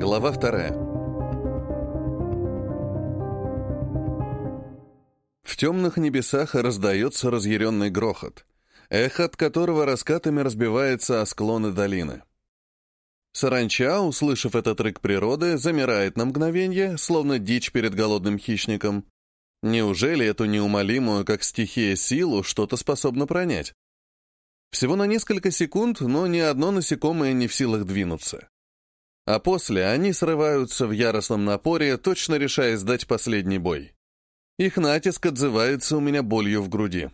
Глава вторая. В темных небесах раздается разъяренный грохот, эхо от которого раскатами разбивается о склоны долины. Саранча, услышав этот рык природы, замирает на мгновенье, словно дичь перед голодным хищником. Неужели эту неумолимую, как стихия, силу что-то способно пронять? Всего на несколько секунд, но ни одно насекомое не в силах двинуться. А после они срываются в яростном напоре, точно решая сдать последний бой. Их натиск отзывается у меня болью в груди.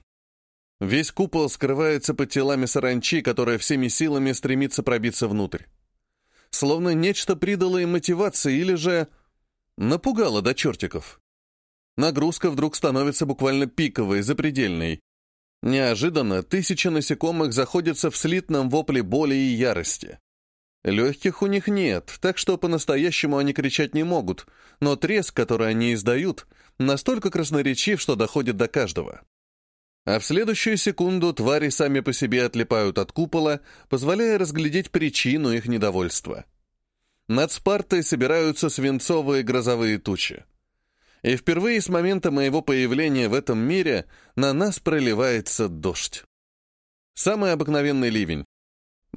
Весь купол скрывается под телами саранчи, которая всеми силами стремится пробиться внутрь. Словно нечто придало им мотивации или же напугало до чертиков. Нагрузка вдруг становится буквально пиковой, запредельной. Неожиданно тысячи насекомых заходятся в слитном вопле боли и ярости. Легких у них нет, так что по-настоящему они кричать не могут, но треск, который они издают, настолько красноречив, что доходит до каждого. А в следующую секунду твари сами по себе отлипают от купола, позволяя разглядеть причину их недовольства. Над Спартой собираются свинцовые грозовые тучи. И впервые с момента моего появления в этом мире на нас проливается дождь. Самый обыкновенный ливень.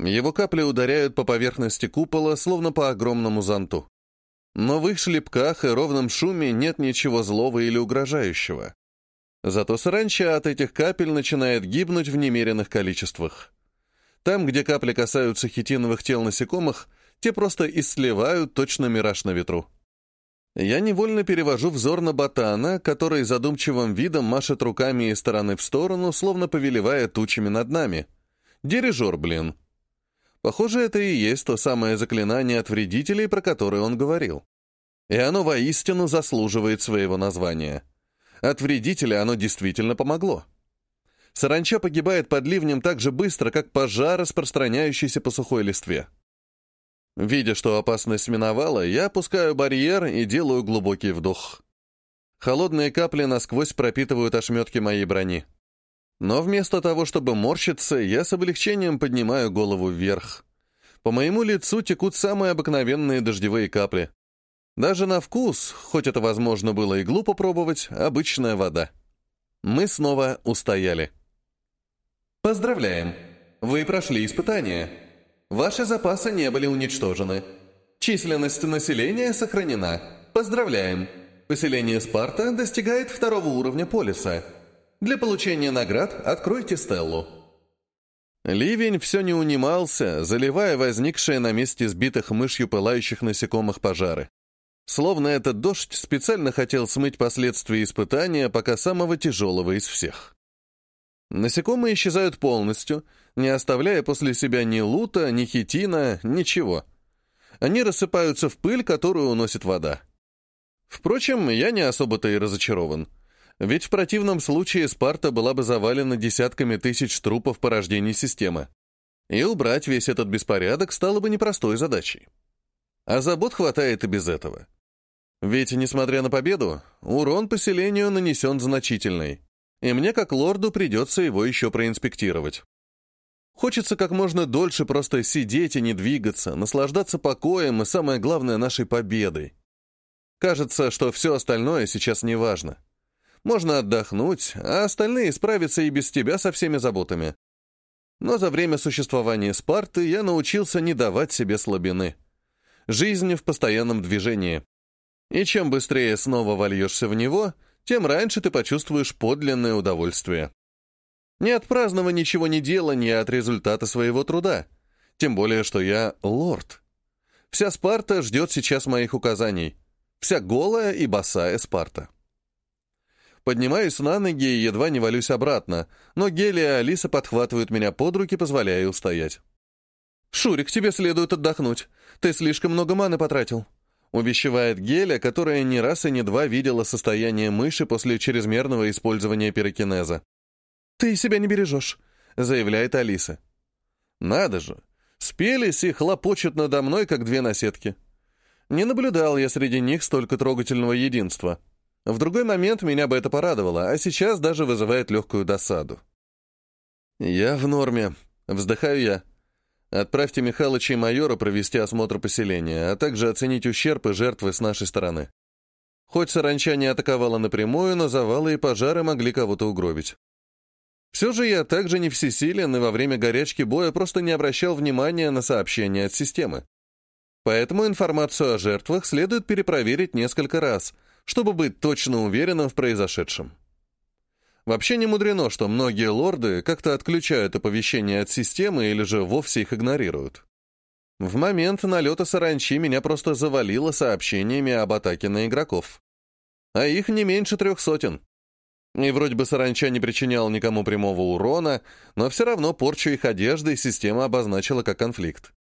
Его капли ударяют по поверхности купола, словно по огромному зонту. Но в их шлепках и ровном шуме нет ничего злого или угрожающего. Зато саранча от этих капель начинает гибнуть в немеренных количествах. Там, где капли касаются хитиновых тел насекомых, те просто исливают точно мираж на ветру. Я невольно перевожу взор на ботана, который задумчивым видом машет руками из стороны в сторону, словно повелевая тучами над нами. Дирижер, блин. Похоже, это и есть то самое заклинание от вредителей, про которое он говорил. И оно воистину заслуживает своего названия. От вредителя оно действительно помогло. Саранча погибает под ливнем так же быстро, как пожар, распространяющийся по сухой листве. Видя, что опасность миновала, я опускаю барьер и делаю глубокий вдох. Холодные капли насквозь пропитывают ошметки моей брони. Но вместо того, чтобы морщиться, я с облегчением поднимаю голову вверх. По моему лицу текут самые обыкновенные дождевые капли. Даже на вкус, хоть это возможно было и глупо пробовать, обычная вода. Мы снова устояли. Поздравляем! Вы прошли испытание. Ваши запасы не были уничтожены. Численность населения сохранена. Поздравляем! Поселение Спарта достигает второго уровня полиса. Для получения наград откройте стеллу. Ливень все не унимался, заливая возникшие на месте сбитых мышью пылающих насекомых пожары. Словно этот дождь специально хотел смыть последствия испытания пока самого тяжелого из всех. Насекомые исчезают полностью, не оставляя после себя ни лута, ни хитина, ничего. Они рассыпаются в пыль, которую уносит вода. Впрочем, я не особо-то и разочарован. Ведь в противном случае Спарта была бы завалена десятками тысяч трупов порождений системы. И убрать весь этот беспорядок стало бы непростой задачей. А забот хватает и без этого. Ведь, несмотря на победу, урон поселению нанесен значительный и мне, как лорду, придется его еще проинспектировать. Хочется как можно дольше просто сидеть и не двигаться, наслаждаться покоем и, самое главное, нашей победой. Кажется, что все остальное сейчас не важно. Можно отдохнуть, а остальные справятся и без тебя со всеми заботами. Но за время существования Спарты я научился не давать себе слабины. Жизнь в постоянном движении. И чем быстрее снова вольешься в него — тем раньше ты почувствуешь подлинное удовольствие. Не от праздного ничего не делания, от результата своего труда. Тем более, что я лорд. Вся Спарта ждет сейчас моих указаний. Вся голая и босая Спарта. Поднимаюсь на ноги и едва не валюсь обратно, но Гелия и Алиса подхватывают меня под руки, позволяя устоять. «Шурик, тебе следует отдохнуть. Ты слишком много маны потратил», увещевает Геля, которая не раз и не два видела состояние мыши после чрезмерного использования пирокинеза. «Ты себя не бережешь», — заявляет Алиса. «Надо же! Спелись и хлопочут надо мной, как две наседки. Не наблюдал я среди них столько трогательного единства. В другой момент меня бы это порадовало, а сейчас даже вызывает легкую досаду». «Я в норме», — вздыхаю я. Отправьте Михалыча и майора провести осмотр поселения, а также оценить ущерб и жертвы с нашей стороны. Хоть саранча не атаковала напрямую, но завалы и пожары могли кого-то угробить. Все же я также не всесилен и во время горячки боя просто не обращал внимания на сообщения от системы. Поэтому информацию о жертвах следует перепроверить несколько раз, чтобы быть точно уверенным в произошедшем. Вообще не мудрено, что многие лорды как-то отключают оповещения от системы или же вовсе их игнорируют. В момент налета саранчи меня просто завалило сообщениями об атаке на игроков. А их не меньше трех сотен. И вроде бы саранча не причинял никому прямого урона, но все равно порчу их одежды система обозначила как конфликт.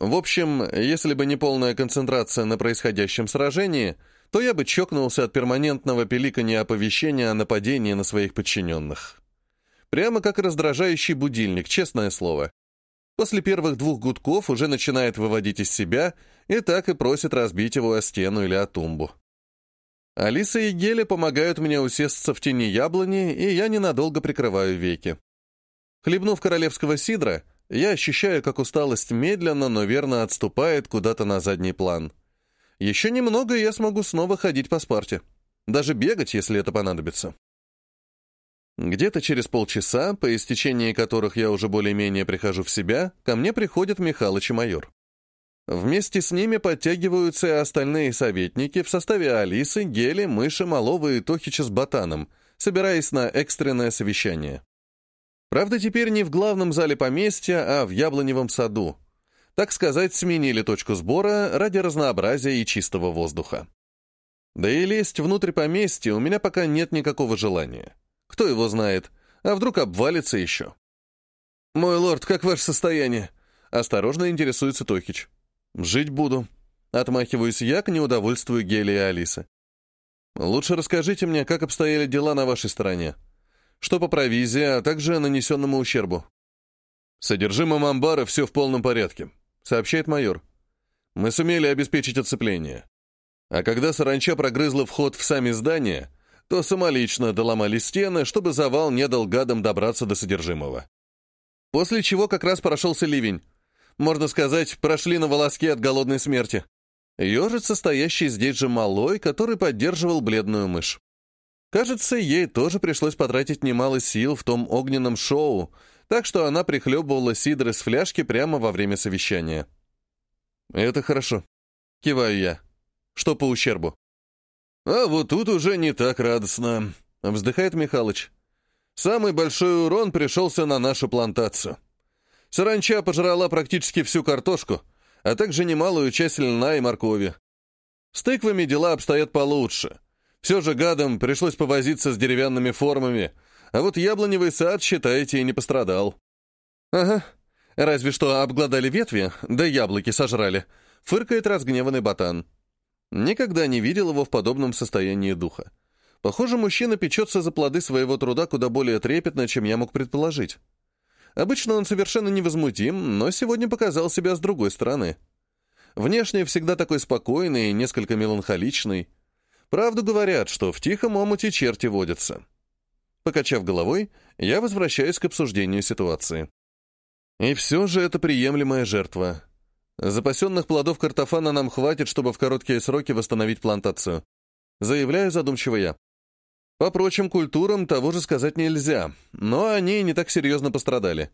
В общем, если бы не полная концентрация на происходящем сражении, то я бы чокнулся от перманентного пиликания оповещения о нападении на своих подчиненных. Прямо как раздражающий будильник, честное слово. После первых двух гудков уже начинает выводить из себя и так и просит разбить его о стену или о тумбу. Алиса и Геля помогают мне усесться в тени яблони, и я ненадолго прикрываю веки. Хлебнув королевского сидра, я ощущаю, как усталость медленно, но верно отступает куда-то на задний план. Еще немного, и я смогу снова ходить по спарте. Даже бегать, если это понадобится. Где-то через полчаса, по истечении которых я уже более-менее прихожу в себя, ко мне приходит Михалыч и майор. Вместе с ними подтягиваются и остальные советники в составе Алисы, Гели, Мыши, Малова и Тохича с Ботаном, собираясь на экстренное совещание. Правда, теперь не в главном зале поместья, а в Яблоневом саду. Так сказать, сменили точку сбора ради разнообразия и чистого воздуха. Да и лезть внутрь поместья у меня пока нет никакого желания. Кто его знает, а вдруг обвалится еще. «Мой лорд, как ваше состояние?» Осторожно интересуется Тохич. «Жить буду», — отмахиваюсь я к неудовольствию Гели и Алисы. «Лучше расскажите мне, как обстояли дела на вашей стороне. Что по провизии, а также нанесенному ущербу». «Содержимым амбара все в полном порядке», — сообщает майор. «Мы сумели обеспечить оцепление. А когда саранча прогрызла вход в сами здания, то самолично доломали стены, чтобы завал не дал гадам добраться до содержимого. После чего как раз прошелся ливень можно сказать, прошли на волоске от голодной смерти. Ежец, стоящий здесь же малой, который поддерживал бледную мышь. Кажется, ей тоже пришлось потратить немало сил в том огненном шоу, так что она прихлебывала сидр из фляжки прямо во время совещания. «Это хорошо», — киваю я. «Что по ущербу?» «А вот тут уже не так радостно», — вздыхает Михалыч. «Самый большой урон пришелся на нашу плантацию. Саранча пожрала практически всю картошку, а также немалую часть льна и моркови. С тыквами дела обстоят получше. Все же гадам пришлось повозиться с деревянными формами, а вот яблоневый сад, считаете, и не пострадал. Ага, разве что обглодали ветви, да яблоки сожрали, фыркает разгневанный ботан. Никогда не видел его в подобном состоянии духа. Похоже, мужчина печется за плоды своего труда куда более трепетно, чем я мог предположить. Обычно он совершенно невозмутим, но сегодня показал себя с другой стороны. Внешне всегда такой спокойный и несколько меланхоличный. Правду говорят, что в тихом омуте черти водятся. Покачав головой, я возвращаюсь к обсуждению ситуации. И все же это приемлемая жертва. Запасенных плодов картофана нам хватит, чтобы в короткие сроки восстановить плантацию. Заявляю задумчиво я. По прочим культурам того же сказать нельзя, но они не так серьезно пострадали.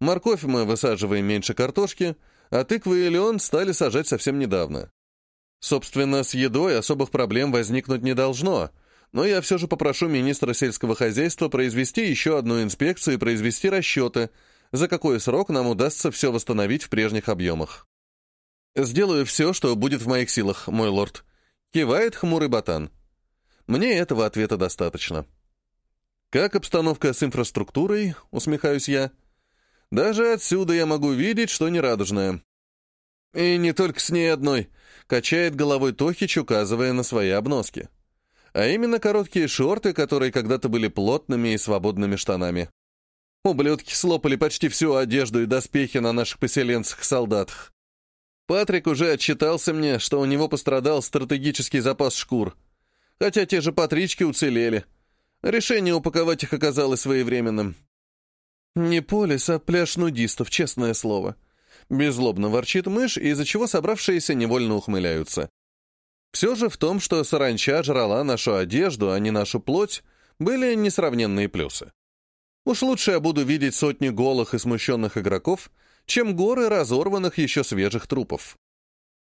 Морковь мы высаживаем меньше картошки, а тыквы и леон стали сажать совсем недавно. Собственно, с едой особых проблем возникнуть не должно, но я все же попрошу министра сельского хозяйства произвести еще одну инспекцию и произвести расчеты, за какой срок нам удастся все восстановить в прежних объемах. «Сделаю все, что будет в моих силах, мой лорд», — кивает хмурый ботан. Мне этого ответа достаточно. Как обстановка с инфраструктурой, усмехаюсь я. Даже отсюда я могу видеть, что нерадужное. И не только с ней одной, качает головой Тохич, указывая на свои обноски. А именно короткие шорты, которые когда-то были плотными и свободными штанами. Ублюдки слопали почти всю одежду и доспехи на наших поселенцах-солдатах. Патрик уже отчитался мне, что у него пострадал стратегический запас шкур — хотя те же патрички уцелели. Решение упаковать их оказалось своевременным. «Не полис, а пляж нудистов, честное слово». Беззлобно ворчит мышь, из-за чего собравшиеся невольно ухмыляются. Все же в том, что саранча жрала нашу одежду, а не нашу плоть, были несравненные плюсы. Уж лучше я буду видеть сотни голых и смущенных игроков, чем горы разорванных еще свежих трупов.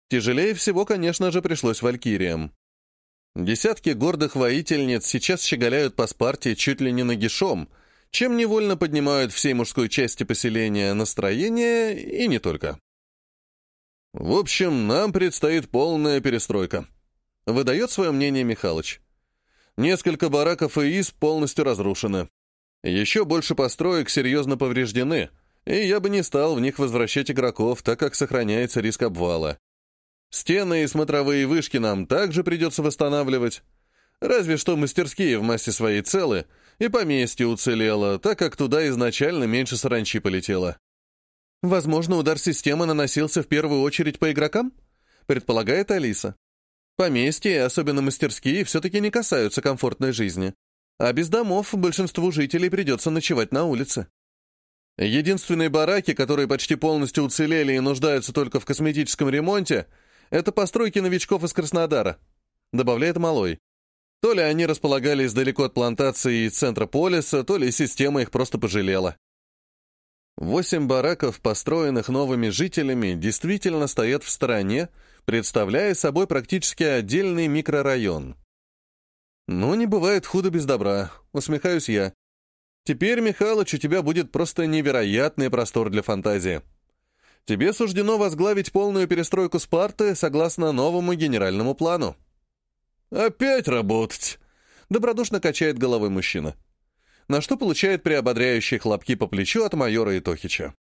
Тяжелее всего, конечно же, пришлось валькириям. Десятки гордых воительниц сейчас щеголяют по Спарте чуть ли не нагишом, чем невольно поднимают всей мужской части поселения настроение и не только. В общем, нам предстоит полная перестройка. Выдает свое мнение Михалыч. Несколько бараков и из полностью разрушены. Еще больше построек серьезно повреждены, и я бы не стал в них возвращать игроков, так как сохраняется риск обвала. Стены и смотровые вышки нам также придется восстанавливать. Разве что мастерские в массе своей целы, и поместье уцелело, так как туда изначально меньше саранчи полетело. Возможно, удар системы наносился в первую очередь по игрокам? Предполагает Алиса. Поместья, особенно мастерские, все-таки не касаются комфортной жизни. А без домов большинству жителей придется ночевать на улице. Единственные бараки, которые почти полностью уцелели и нуждаются только в косметическом ремонте — это постройки новичков из Краснодара», — добавляет Малой. То ли они располагались далеко от плантации и центра полиса, то ли система их просто пожалела. Восемь бараков, построенных новыми жителями, действительно стоят в стороне, представляя собой практически отдельный микрорайон. «Ну, не бывает худо без добра», — усмехаюсь я. «Теперь, Михалыч, у тебя будет просто невероятный простор для фантазии». Тебе суждено возглавить полную перестройку Спарты согласно новому генеральному плану». «Опять работать!» — добродушно качает головой мужчина. На что получает приободряющие хлопки по плечу от майора Итохича.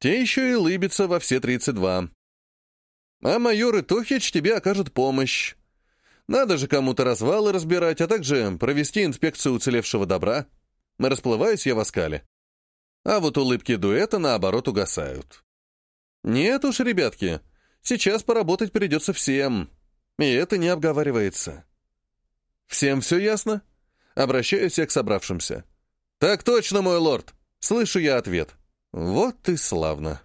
Те еще и лыбятся во все 32. А майор Итохич тебе окажет помощь. Надо же кому-то развалы разбирать, а также провести инспекцию уцелевшего добра. Расплываюсь я в оскале. А вот улыбки дуэта, наоборот, угасают. Нет уж, ребятки, сейчас поработать придется всем. И это не обговаривается. Всем все ясно? Обращаюсь я к собравшимся. Так точно, мой лорд. Слышу я ответ. Вот и славно.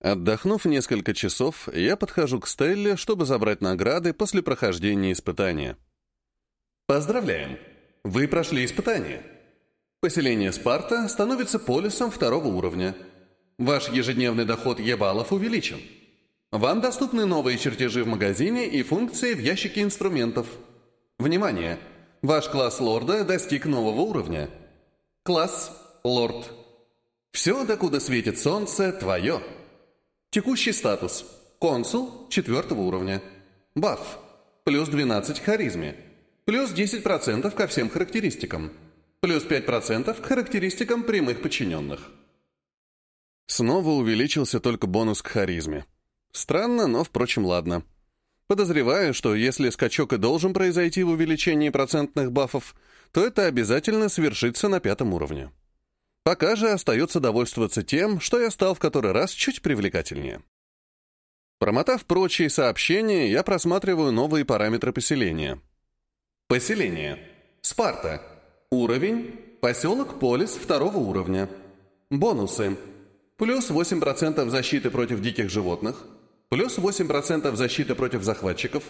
Отдохнув несколько часов, я подхожу к Стелле, чтобы забрать награды после прохождения испытания. Поздравляем! Вы прошли испытание. Поселение Спарта становится полисом второго уровня. Ваш ежедневный доход ебалов увеличен. Вам доступны новые чертежи в магазине и функции в ящике инструментов. Внимание! Ваш класс лорда достиг нового уровня. Класс лорд. Все, докуда светит солнце, твое. Текущий статус. Консул четвертого уровня. Баф. Плюс 12 к харизме. Плюс 10% ко всем характеристикам. Плюс 5% к характеристикам прямых подчиненных. Снова увеличился только бонус к харизме. Странно, но, впрочем, ладно. Подозреваю, что если скачок и должен произойти в увеличении процентных бафов, то это обязательно свершится на пятом уровне. Пока же остается довольствоваться тем, что я стал в который раз чуть привлекательнее. Промотав прочие сообщения, я просматриваю новые параметры поселения. Поселение. Спарта. Уровень – поселок Полис второго уровня. Бонусы. Плюс 8% защиты против диких животных, плюс 8% защиты против захватчиков,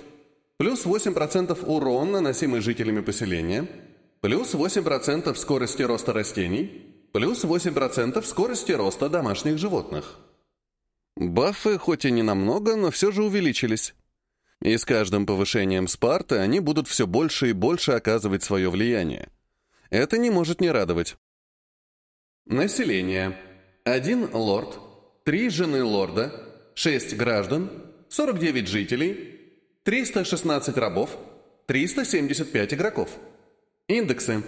плюс 8% урон, наносимый жителями поселения, плюс 8% скорости роста растений, плюс 8% скорости роста домашних животных. Баффы хоть и не намного, но все же увеличились. И с каждым повышением Спарты они будут все больше и больше оказывать свое влияние. Это не может не радовать. Население. Один лорд, три жены лорда, шесть граждан, 49 жителей, 316 рабов, 375 игроков. Индексы.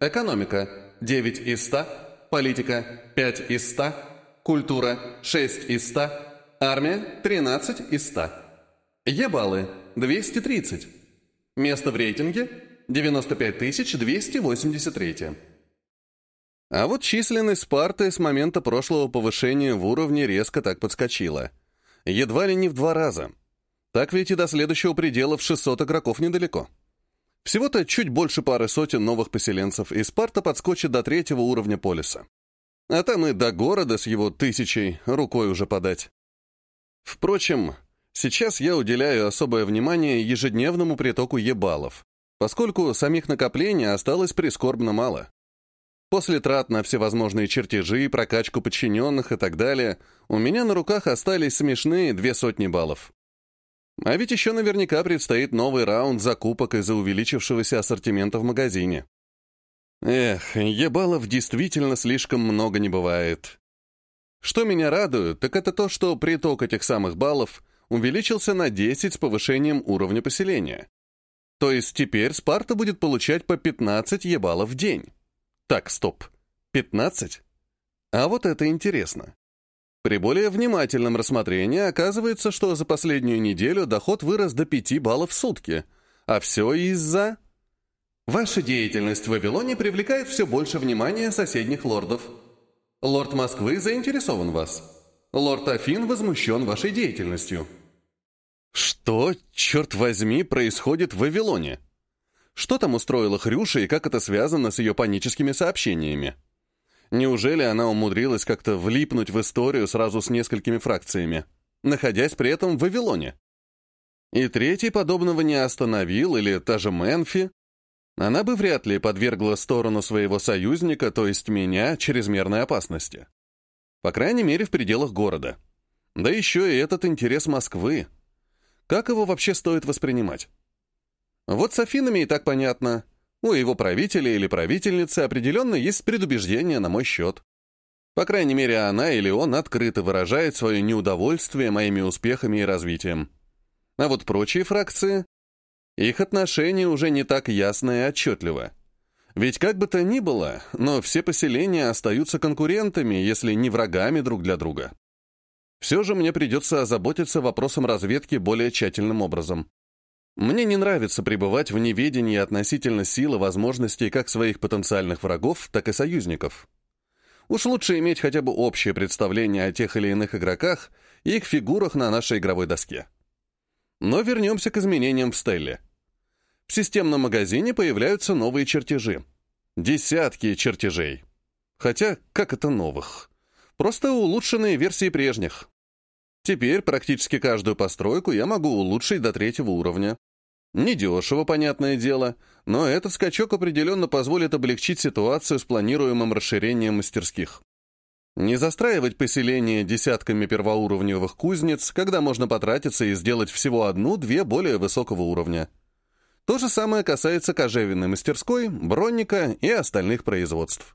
Экономика 9 из 100, политика 5 из 100, культура 6 из 100, армия 13 из 100. Ебалы 230. Место в рейтинге 95 283. А вот численность Спарты с момента прошлого повышения в уровне резко так подскочила. Едва ли не в два раза. Так ведь и до следующего предела в 600 игроков недалеко. Всего-то чуть больше пары сотен новых поселенцев, и Спарта подскочит до третьего уровня полиса. А там и до города с его тысячей рукой уже подать. Впрочем, сейчас я уделяю особое внимание ежедневному притоку ебалов, поскольку самих накоплений осталось прискорбно мало. После трат на всевозможные чертежи, прокачку подчиненных и так далее, у меня на руках остались смешные две сотни баллов. А ведь еще наверняка предстоит новый раунд закупок из-за увеличившегося ассортимента в магазине. Эх, ебалов действительно слишком много не бывает. Что меня радует, так это то, что приток этих самых баллов увеличился на 10 с повышением уровня поселения. То есть теперь Спарта будет получать по 15 ебалов в день. Так, стоп. 15? А вот это интересно. При более внимательном рассмотрении оказывается, что за последнюю неделю доход вырос до 5 баллов в сутки. А все из-за... Ваша деятельность в Вавилоне привлекает все больше внимания соседних лордов. Лорд Москвы заинтересован вас. Лорд Афин возмущен вашей деятельностью. Что, черт возьми, происходит в Вавилоне? Что там устроила Хрюша и как это связано с ее паническими сообщениями? Неужели она умудрилась как-то влипнуть в историю сразу с несколькими фракциями, находясь при этом в Вавилоне? И третий подобного не остановил, или та же Менфи. Она бы вряд ли подвергла сторону своего союзника, то есть меня, чрезмерной опасности. По крайней мере, в пределах города. Да еще и этот интерес Москвы. Как его вообще стоит воспринимать? Вот с Афинами и так понятно. У его правителя или правительницы определенно есть предубеждение на мой счет. По крайней мере, она или он открыто выражает свое неудовольствие моими успехами и развитием. А вот прочие фракции, их отношение уже не так ясно и отчетливо. Ведь как бы то ни было, но все поселения остаются конкурентами, если не врагами друг для друга. Все же мне придется озаботиться вопросом разведки более тщательным образом. Мне не нравится пребывать в неведении относительно силы возможностей как своих потенциальных врагов, так и союзников. Уж лучше иметь хотя бы общее представление о тех или иных игроках и их фигурах на нашей игровой доске. Но вернемся к изменениям в Стелле. В системном магазине появляются новые чертежи. Десятки чертежей. Хотя, как это новых? Просто улучшенные версии прежних. Теперь практически каждую постройку я могу улучшить до третьего уровня. Недешево, понятное дело, но этот скачок определенно позволит облегчить ситуацию с планируемым расширением мастерских. Не застраивать поселение десятками первоуровневых кузнец, когда можно потратиться и сделать всего одну-две более высокого уровня. То же самое касается кожевенной мастерской, бронника и остальных производств.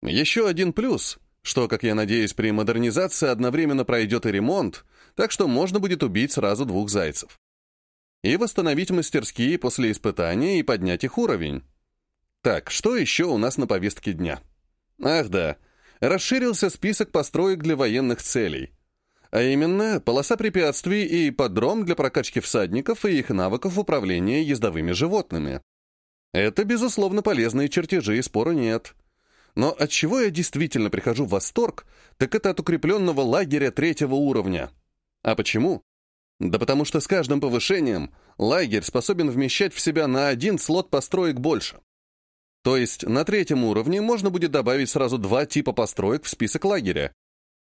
Еще один плюс что, как я надеюсь, при модернизации одновременно пройдет и ремонт, так что можно будет убить сразу двух зайцев. И восстановить мастерские после испытания и поднять их уровень. Так, что еще у нас на повестке дня? Ах да, расширился список построек для военных целей. А именно, полоса препятствий и подром для прокачки всадников и их навыков управления ездовыми животными. Это, безусловно, полезные чертежи, и спору нет. Но от чего я действительно прихожу в восторг, так это от укрепленного лагеря третьего уровня. А почему? Да потому что с каждым повышением лагерь способен вмещать в себя на один слот построек больше. То есть на третьем уровне можно будет добавить сразу два типа построек в список лагеря.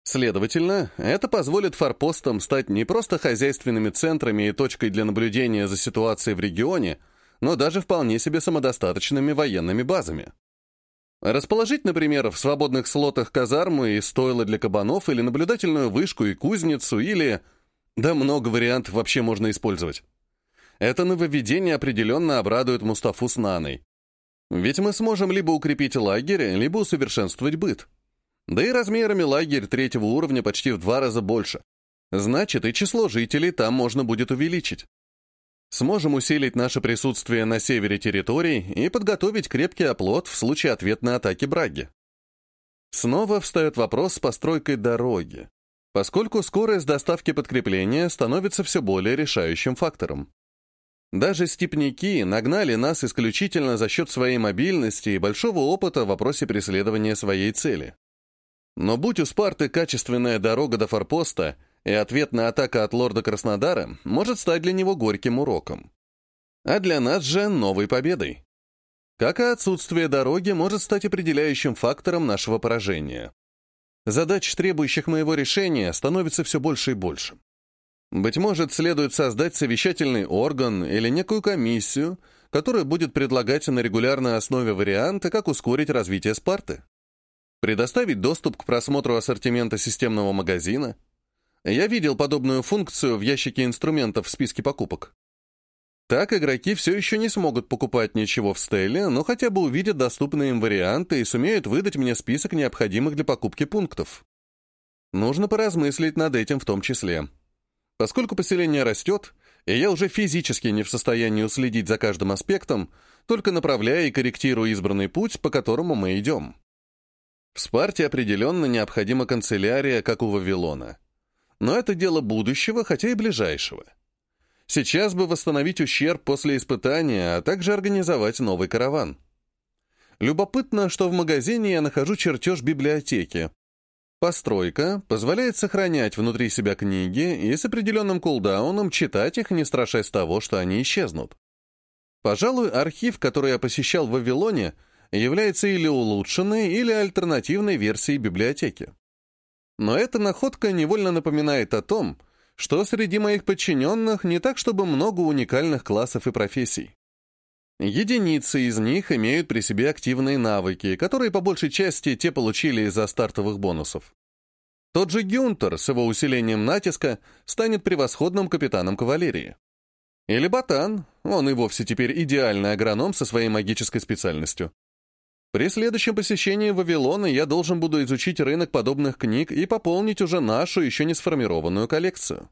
Следовательно, это позволит форпостам стать не просто хозяйственными центрами и точкой для наблюдения за ситуацией в регионе, но даже вполне себе самодостаточными военными базами. Расположить, например, в свободных слотах казарму и стойло для кабанов или наблюдательную вышку и кузницу, или... Да много вариантов вообще можно использовать. Это нововведение определенно обрадует Мустафу с Наной. Ведь мы сможем либо укрепить лагерь, либо усовершенствовать быт. Да и размерами лагерь третьего уровня почти в два раза больше. Значит, и число жителей там можно будет увеличить. Сможем усилить наше присутствие на севере территорий и подготовить крепкий оплот в случае ответной атаки Браги. Снова встает вопрос с постройкой дороги, поскольку скорость доставки подкрепления становится все более решающим фактором. Даже степняки нагнали нас исключительно за счет своей мобильности и большого опыта в вопросе преследования своей цели. Но будь у Спарты качественная дорога до форпоста — и ответная атака от лорда Краснодара может стать для него горьким уроком. А для нас же новой победой. Как и отсутствие дороги может стать определяющим фактором нашего поражения. Задач, требующих моего решения, становится все больше и больше. Быть может, следует создать совещательный орган или некую комиссию, которая будет предлагать на регулярной основе варианты, как ускорить развитие Спарты. Предоставить доступ к просмотру ассортимента системного магазина. Я видел подобную функцию в ящике инструментов в списке покупок. Так игроки все еще не смогут покупать ничего в стеле, но хотя бы увидят доступные им варианты и сумеют выдать мне список необходимых для покупки пунктов. Нужно поразмыслить над этим в том числе. Поскольку поселение растет, и я уже физически не в состоянии уследить за каждым аспектом, только направляя и корректируя избранный путь, по которому мы идем. В Спарте определенно необходима канцелярия, как у Вавилона. Но это дело будущего, хотя и ближайшего. Сейчас бы восстановить ущерб после испытания, а также организовать новый караван. Любопытно, что в магазине я нахожу чертеж библиотеки. Постройка позволяет сохранять внутри себя книги и с определенным кулдауном читать их, не страшась того, что они исчезнут. Пожалуй, архив, который я посещал в Вавилоне, является или улучшенной, или альтернативной версией библиотеки. Но эта находка невольно напоминает о том, что среди моих подчиненных не так, чтобы много уникальных классов и профессий. Единицы из них имеют при себе активные навыки, которые по большей части те получили из-за стартовых бонусов. Тот же Гюнтер с его усилением натиска станет превосходным капитаном кавалерии. Или Ботан, он и вовсе теперь идеальный агроном со своей магической специальностью. При следующем посещении Вавилона я должен буду изучить рынок подобных книг и пополнить уже нашу еще не сформированную коллекцию.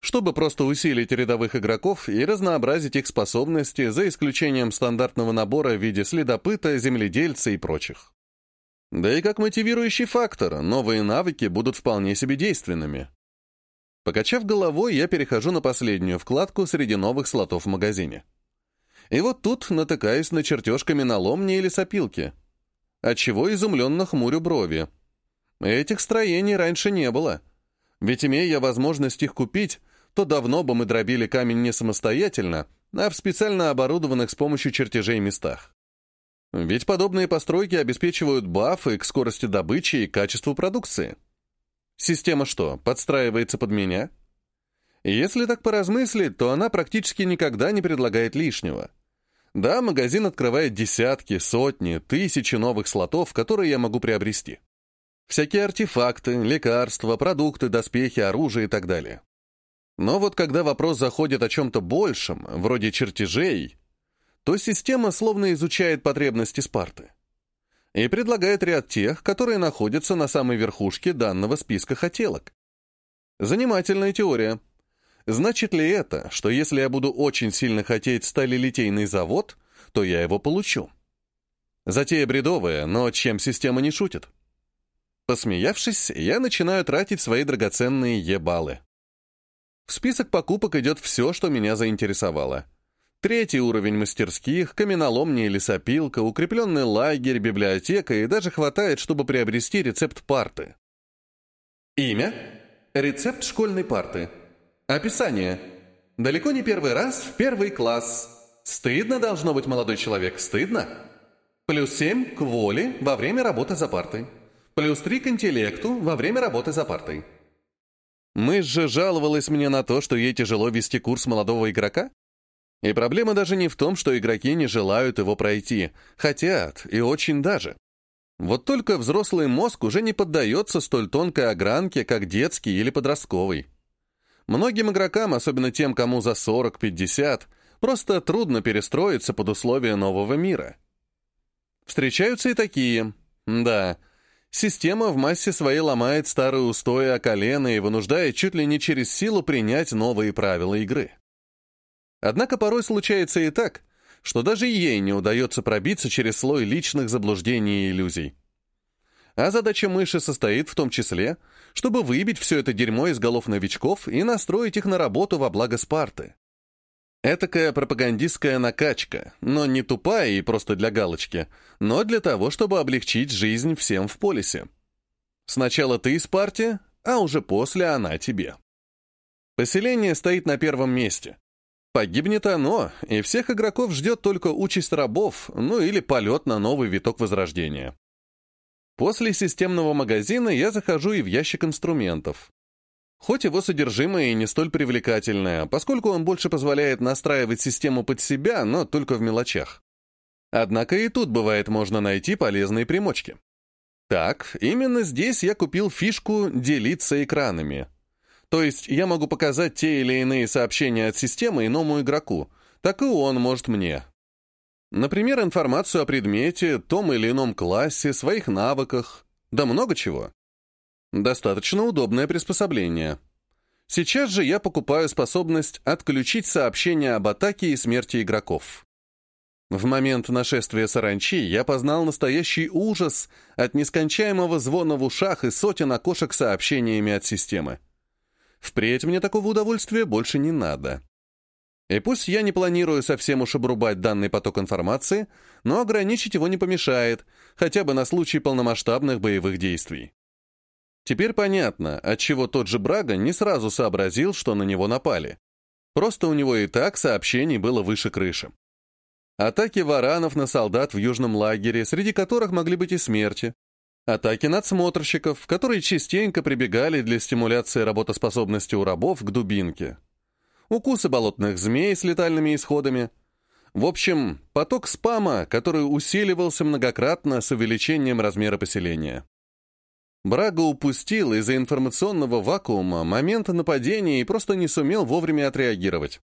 Чтобы просто усилить рядовых игроков и разнообразить их способности, за исключением стандартного набора в виде следопыта, земледельца и прочих. Да и как мотивирующий фактор, новые навыки будут вполне себе действенными. Покачав головой, я перехожу на последнюю вкладку среди новых слотов в магазине. И вот тут натыкаюсь на чертеж каменоломни или сопилки. Отчего изумленно хмурю брови. Этих строений раньше не было. Ведь имея я возможность их купить, то давно бы мы дробили камень не самостоятельно, а в специально оборудованных с помощью чертежей местах. Ведь подобные постройки обеспечивают бафы к скорости добычи и качеству продукции. Система что, подстраивается под меня? Если так поразмыслить, то она практически никогда не предлагает лишнего — да, магазин открывает десятки, сотни, тысячи новых слотов, которые я могу приобрести. Всякие артефакты, лекарства, продукты, доспехи, оружие и так далее. Но вот когда вопрос заходит о чем-то большем, вроде чертежей, то система словно изучает потребности Спарты и предлагает ряд тех, которые находятся на самой верхушке данного списка хотелок. Занимательная теория — Значит ли это, что если я буду очень сильно хотеть сталелитейный завод, то я его получу? Затея бредовая, но чем система не шутит? Посмеявшись, я начинаю тратить свои драгоценные ебалы. В список покупок идет все, что меня заинтересовало. Третий уровень мастерских, каменоломня и лесопилка, укрепленный лагерь, библиотека и даже хватает, чтобы приобрести рецепт парты. Имя? Рецепт школьной парты. Описание. Далеко не первый раз в первый класс. Стыдно должно быть, молодой человек, стыдно. Плюс семь к воле во время работы за партой. Плюс три к интеллекту во время работы за партой. Мышь же жаловалась мне на то, что ей тяжело вести курс молодого игрока. И проблема даже не в том, что игроки не желают его пройти. Хотят, и очень даже. Вот только взрослый мозг уже не поддается столь тонкой огранке, как детский или подростковый. Многим игрокам, особенно тем, кому за 40-50, просто трудно перестроиться под условия нового мира. Встречаются и такие. Да, система в массе своей ломает старые устои о колено и вынуждает чуть ли не через силу принять новые правила игры. Однако порой случается и так, что даже ей не удается пробиться через слой личных заблуждений и иллюзий. А задача мыши состоит в том числе, чтобы выбить все это дерьмо из голов новичков и настроить их на работу во благо Спарты. Этакая пропагандистская накачка, но не тупая и просто для галочки, но для того, чтобы облегчить жизнь всем в полисе. Сначала ты Спарте, а уже после она тебе. Поселение стоит на первом месте. Погибнет оно, и всех игроков ждет только участь рабов, ну или полет на новый виток возрождения. После системного магазина я захожу и в ящик инструментов. Хоть его содержимое и не столь привлекательное, поскольку он больше позволяет настраивать систему под себя, но только в мелочах. Однако и тут бывает можно найти полезные примочки. Так, именно здесь я купил фишку «делиться экранами». То есть я могу показать те или иные сообщения от системы иному игроку, так и он может мне. Например, информацию о предмете, том или ином классе, своих навыках, да много чего. Достаточно удобное приспособление. Сейчас же я покупаю способность отключить сообщения об атаке и смерти игроков. В момент нашествия саранчи я познал настоящий ужас от нескончаемого звона в ушах и сотен окошек сообщениями от системы. Впредь мне такого удовольствия больше не надо. И пусть я не планирую совсем уж обрубать данный поток информации, но ограничить его не помешает, хотя бы на случай полномасштабных боевых действий. Теперь понятно, отчего тот же Брага не сразу сообразил, что на него напали. Просто у него и так сообщений было выше крыши. Атаки варанов на солдат в южном лагере, среди которых могли быть и смерти, Атаки надсмотрщиков, которые частенько прибегали для стимуляции работоспособности у рабов к дубинке. Укусы болотных змей с летальными исходами. В общем, поток спама, который усиливался многократно с увеличением размера поселения. Брага упустил из-за информационного вакуума момент нападения и просто не сумел вовремя отреагировать.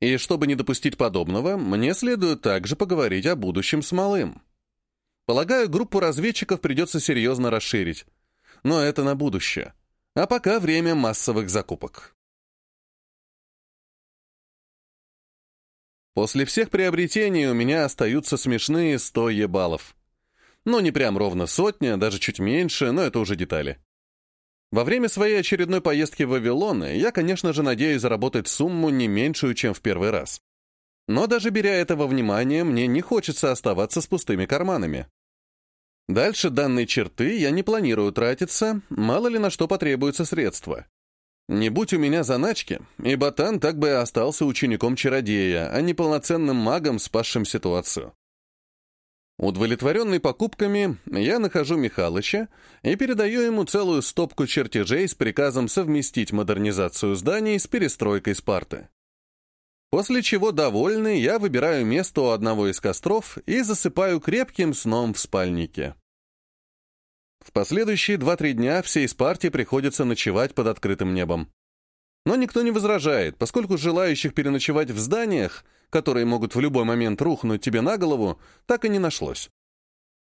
И чтобы не допустить подобного, мне следует также поговорить о будущем с малым. Полагаю, группу разведчиков придется серьезно расширить. Но это на будущее. А пока время массовых закупок. После всех приобретений у меня остаются смешные 100 ебалов. Ну, не прям ровно сотня, даже чуть меньше, но это уже детали. Во время своей очередной поездки в Вавилон я, конечно же, надеюсь заработать сумму не меньшую, чем в первый раз. Но даже беря это во внимание, мне не хочется оставаться с пустыми карманами. Дальше данной черты я не планирую тратиться, мало ли на что потребуются средства. Не будь у меня заначки, и ботан так бы и остался учеником чародея, а не полноценным магом, спасшим ситуацию. Удовлетворенный покупками, я нахожу Михалыча и передаю ему целую стопку чертежей с приказом совместить модернизацию зданий с перестройкой Спарты. После чего, довольный, я выбираю место у одного из костров и засыпаю крепким сном в спальнике. В последующие два-три дня всей Спарте приходится ночевать под открытым небом. Но никто не возражает, поскольку желающих переночевать в зданиях, которые могут в любой момент рухнуть тебе на голову, так и не нашлось.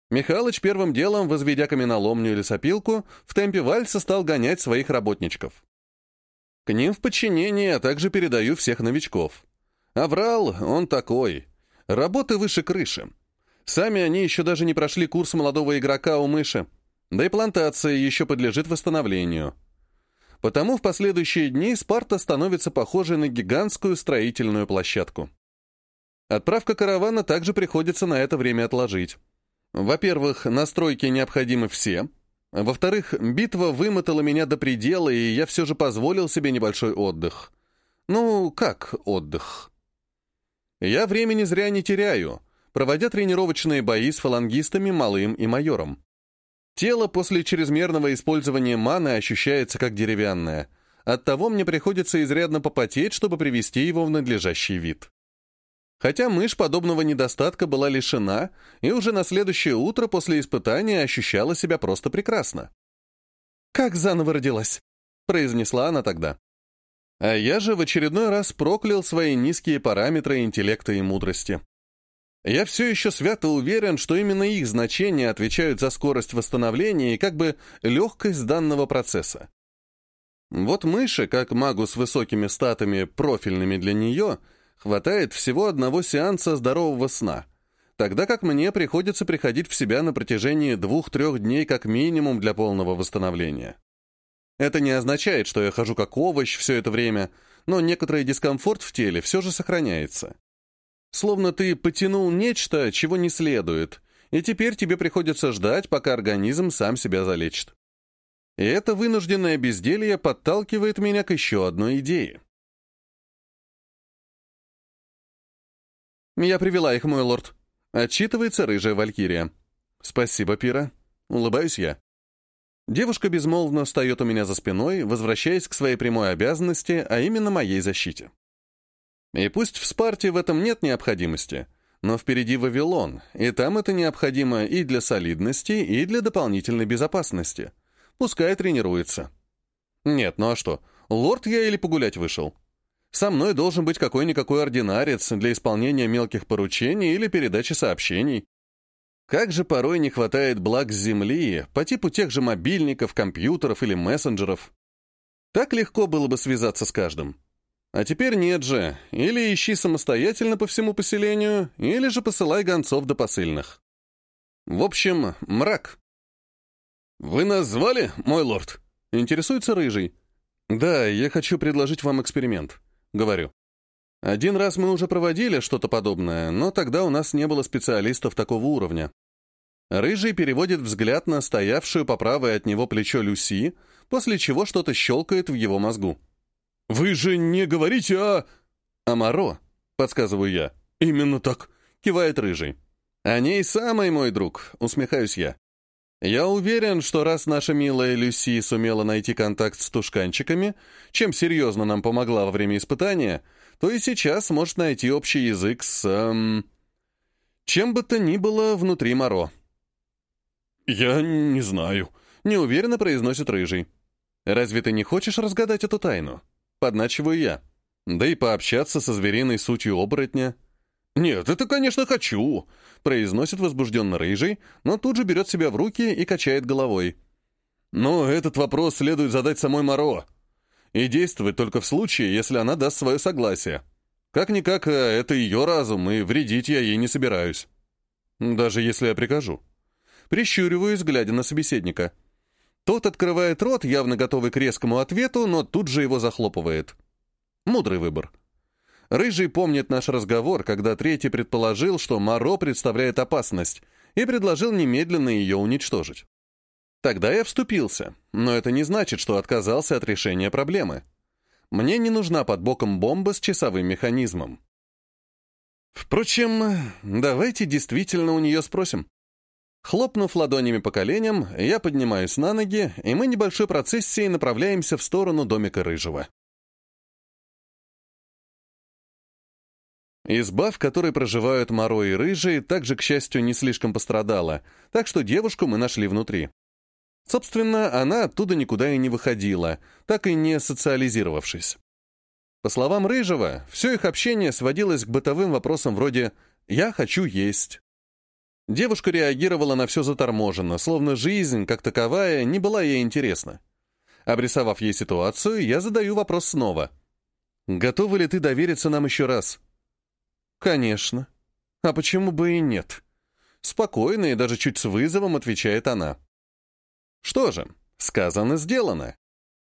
Михалыч первым делом, возведя каменоломню или сопилку, в темпе вальса стал гонять своих работничков. К ним в подчинении я также передаю всех новичков. Аврал, он такой. Работы выше крыши. Сами они еще даже не прошли курс молодого игрока у мыши. Да и плантация еще подлежит восстановлению. Потому в последующие дни Спарта становится похожей на гигантскую строительную площадку. Отправка каравана также приходится на это время отложить. Во-первых, настройки необходимы все. Во-вторых, битва вымотала меня до предела, и я все же позволил себе небольшой отдых. Ну, как отдых? Я времени зря не теряю, проводя тренировочные бои с фалангистами, малым и майором. Тело после чрезмерного использования маны ощущается как деревянное. Оттого мне приходится изрядно попотеть, чтобы привести его в надлежащий вид. Хотя мышь подобного недостатка была лишена, и уже на следующее утро после испытания ощущала себя просто прекрасно. «Как заново родилась», — произнесла она тогда. А я же в очередной раз проклял свои низкие параметры интеллекта и мудрости. Я все еще свято уверен, что именно их значения отвечают за скорость восстановления и как бы легкость данного процесса. Вот мыши, как магу с высокими статами, профильными для нее, хватает всего одного сеанса здорового сна, тогда как мне приходится приходить в себя на протяжении двух-трех дней как минимум для полного восстановления. Это не означает, что я хожу как овощ все это время, но некоторый дискомфорт в теле все же сохраняется. Словно ты потянул нечто, чего не следует, и теперь тебе приходится ждать, пока организм сам себя залечит. И это вынужденное безделье подталкивает меня к еще одной идее. «Я привела их, мой лорд», — отчитывается рыжая валькирия. «Спасибо, Пира». Улыбаюсь я. Девушка безмолвно встает у меня за спиной, возвращаясь к своей прямой обязанности, а именно моей защите. И пусть в Спарте в этом нет необходимости, но впереди Вавилон, и там это необходимо и для солидности, и для дополнительной безопасности. Пускай тренируется. Нет, ну а что, лорд я или погулять вышел? Со мной должен быть какой-никакой ординарец для исполнения мелких поручений или передачи сообщений. Как же порой не хватает благ с Земли по типу тех же мобильников, компьютеров или мессенджеров. Так легко было бы связаться с каждым. А теперь нет же, или ищи самостоятельно по всему поселению, или же посылай гонцов до посыльных. В общем, мрак. «Вы нас мой лорд?» — интересуется Рыжий. «Да, я хочу предложить вам эксперимент», — говорю. Один раз мы уже проводили что-то подобное, но тогда у нас не было специалистов такого уровня. Рыжий переводит взгляд на стоявшую по правой от него плечо Люси, после чего что-то щелкает в его мозгу. «Вы же не говорите о...» «Амаро», — подсказываю я. «Именно так», — кивает Рыжий. «О ней самый мой друг», — усмехаюсь я. Я уверен, что раз наша милая Люси сумела найти контакт с тушканчиками, чем серьезно нам помогла во время испытания, то и сейчас сможет найти общий язык с... Эм, чем бы то ни было внутри Моро. «Я не знаю», — неуверенно произносит Рыжий. «Разве ты не хочешь разгадать эту тайну?» Подначиваю я. Да и пообщаться со звериной сутью оборотня. «Нет, это, конечно, хочу», — произносит возбужденно Рыжий, но тут же берет себя в руки и качает головой. «Но этот вопрос следует задать самой Моро и действовать только в случае, если она даст свое согласие. Как-никак, э, это ее разум, и вредить я ей не собираюсь. Даже если я прикажу». Прищуриваюсь, глядя на собеседника. Тот открывает рот, явно готовый к резкому ответу, но тут же его захлопывает. Мудрый выбор. Рыжий помнит наш разговор, когда третий предположил, что Моро представляет опасность, и предложил немедленно ее уничтожить. Тогда я вступился, но это не значит, что отказался от решения проблемы. Мне не нужна под боком бомба с часовым механизмом. Впрочем, давайте действительно у нее спросим. Хлопнув ладонями по коленям, я поднимаюсь на ноги, и мы небольшой процессией направляемся в сторону домика Рыжего. Изба, в которой проживают Моро и Рыжий, также, к счастью, не слишком пострадала, так что девушку мы нашли внутри. Собственно, она оттуда никуда и не выходила, так и не социализировавшись. По словам Рыжего, все их общение сводилось к бытовым вопросам вроде «я хочу есть», Девушка реагировала на все заторможенно, словно жизнь, как таковая, не была ей интересна. Обрисовав ей ситуацию, я задаю вопрос снова. «Готова ли ты довериться нам еще раз?» «Конечно. А почему бы и нет?» Спокойно и даже чуть с вызовом отвечает она. «Что же, сказано, сделано.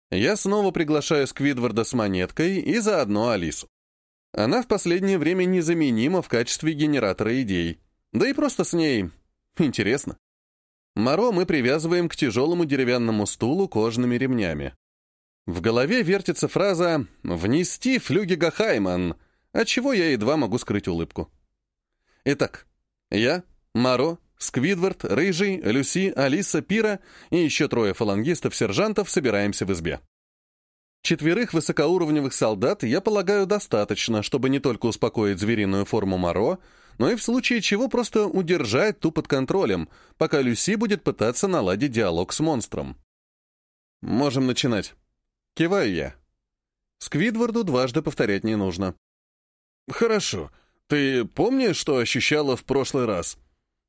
Я снова приглашаю Сквидварда с монеткой и заодно Алису. Она в последнее время незаменима в качестве генератора идей. Да и просто с ней интересно. Моро мы привязываем к тяжелому деревянному стулу кожаными ремнями. В голове вертится фраза «внести флюгига Хайман», отчего я едва могу скрыть улыбку. Итак, я, Моро, Сквидвард, Рыжий, Люси, Алиса, Пира и еще трое фалангистов-сержантов собираемся в избе. Четверых высокоуровневых солдат, я полагаю, достаточно, чтобы не только успокоить звериную форму Моро, но и в случае чего просто удержать ту под контролем, пока Люси будет пытаться наладить диалог с монстром. «Можем начинать». Киваю я. Сквидварду дважды повторять не нужно. «Хорошо. Ты помнишь, что ощущала в прошлый раз?»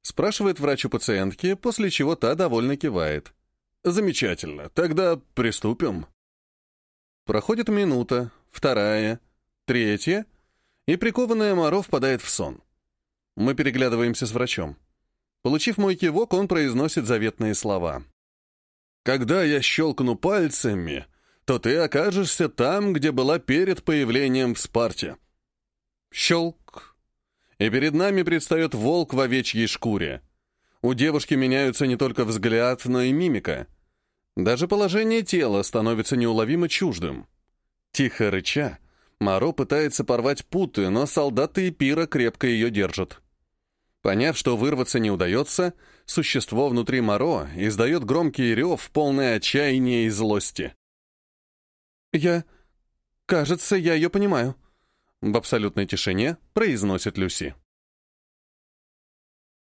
Спрашивает врач у пациентки, после чего та довольно кивает. «Замечательно. Тогда приступим». Проходит минута, вторая, третья, и прикованная Моро впадает в сон. Мы переглядываемся с врачом. Получив мой кивок, он произносит заветные слова. «Когда я щелкну пальцами, то ты окажешься там, где была перед появлением в Спарте». Щелк. И перед нами предстает волк в овечьей шкуре. У девушки меняются не только взгляд, но и мимика. Даже положение тела становится неуловимо чуждым. Тихо рыча, Моро пытается порвать путы, но солдаты и пира крепко ее держат. Поняв, что вырваться не удается, существо внутри Моро издает громкий рев, полный отчаяния и злости. «Я... кажется, я ее понимаю», — в абсолютной тишине произносит Люси.